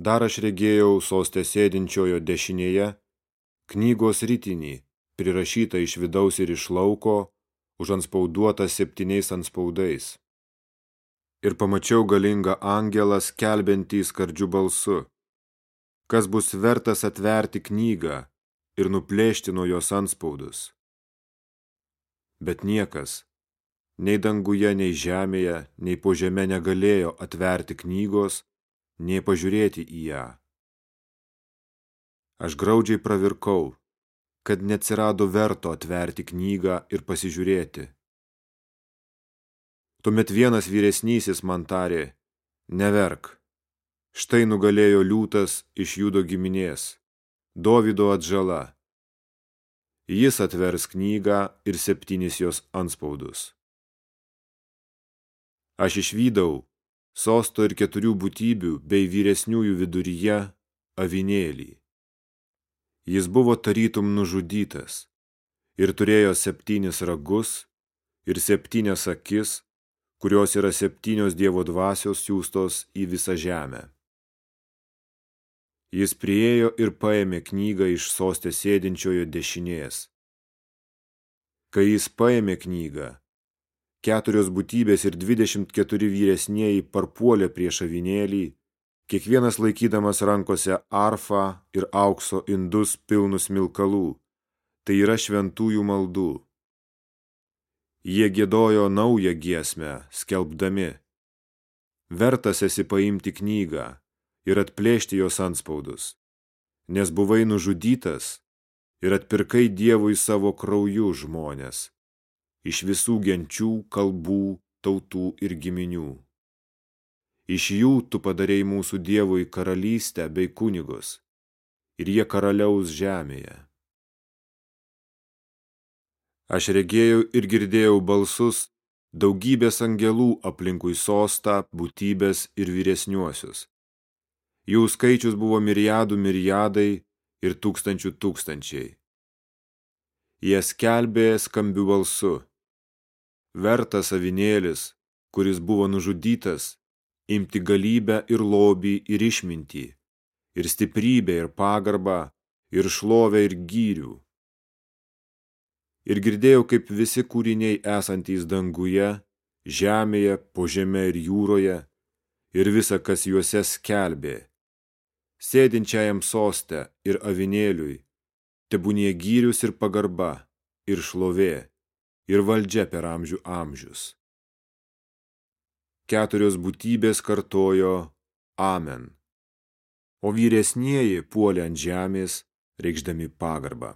Dar aš regėjau sostę sėdinčiojo dešinėje, knygos rytinį, prirašytą iš vidaus ir iš lauko, užanspauduotą septyniais anspaudais. Ir pamačiau galingą angelą skelbentį skardžių balsu, kas bus vertas atverti knygą ir nuplėšti nuo jos anspaudus. Bet niekas, nei danguje, nei žemėje, nei po žeme negalėjo atverti knygos, nei pažiūrėti į ją. Aš graudžiai pravirkau, kad neatsirado verto atverti knygą ir pasižiūrėti. Tuomet vienas vyresnysis man tarė, neverk, štai nugalėjo liūtas iš judo giminės, Dovido atžala. Jis atvers knygą ir septynis jos anspaudus. Aš išvydau, sosto ir keturių būtybių bei vyresniųjų viduryje avinėlį. Jis buvo tarytum nužudytas ir turėjo septynis ragus ir septynias akis, kurios yra septynios Dievo dvasios siūstos į visą žemę. Jis priejo ir paėmė knygą iš sostė sėdinčiojo dešinės. Kai jis paėmė knygą, keturios būtybės ir dvidešimt keturi vyresnieji parpuolė prieš avinėlį, kiekvienas laikydamas rankose arfą ir aukso indus pilnus milkalų, tai yra šventųjų maldų. Jie gėdojo naują giesmę, skelbdami. Vertas esi paimti knygą ir atplėšti jos anspaudus, nes buvai nužudytas ir atpirkai Dievui savo krauju žmonės iš visų genčių, kalbų, tautų ir giminių. Iš jų tu padarėjai mūsų Dievui karalystę bei kunigus, ir jie karaliaus žemėje. Aš regėjau ir girdėjau balsus daugybės angelų aplinkui sostą, būtybės ir vyresniuosius. Jų skaičius buvo miriadų miriadai ir tūkstančių tūkstančiai. Jie skelbė skambių balsu – vertas avinėlis, kuris buvo nužudytas, imti galybę ir lobį ir išmintį, ir stiprybę ir pagarbą, ir šlovę ir gyrių. Ir girdėjau, kaip visi kūriniai esantys danguje, žemėje, po žeme ir jūroje, ir visa, kas juose skelbė, sėdinčiajam soste ir avinėliui, tebūnie gyrius ir pagarba, ir šlovė ir valdžia per amžių amžius. Keturios būtybės kartojo Amen, o vyresnieji puolė ant žemės, reikšdami pagarbą.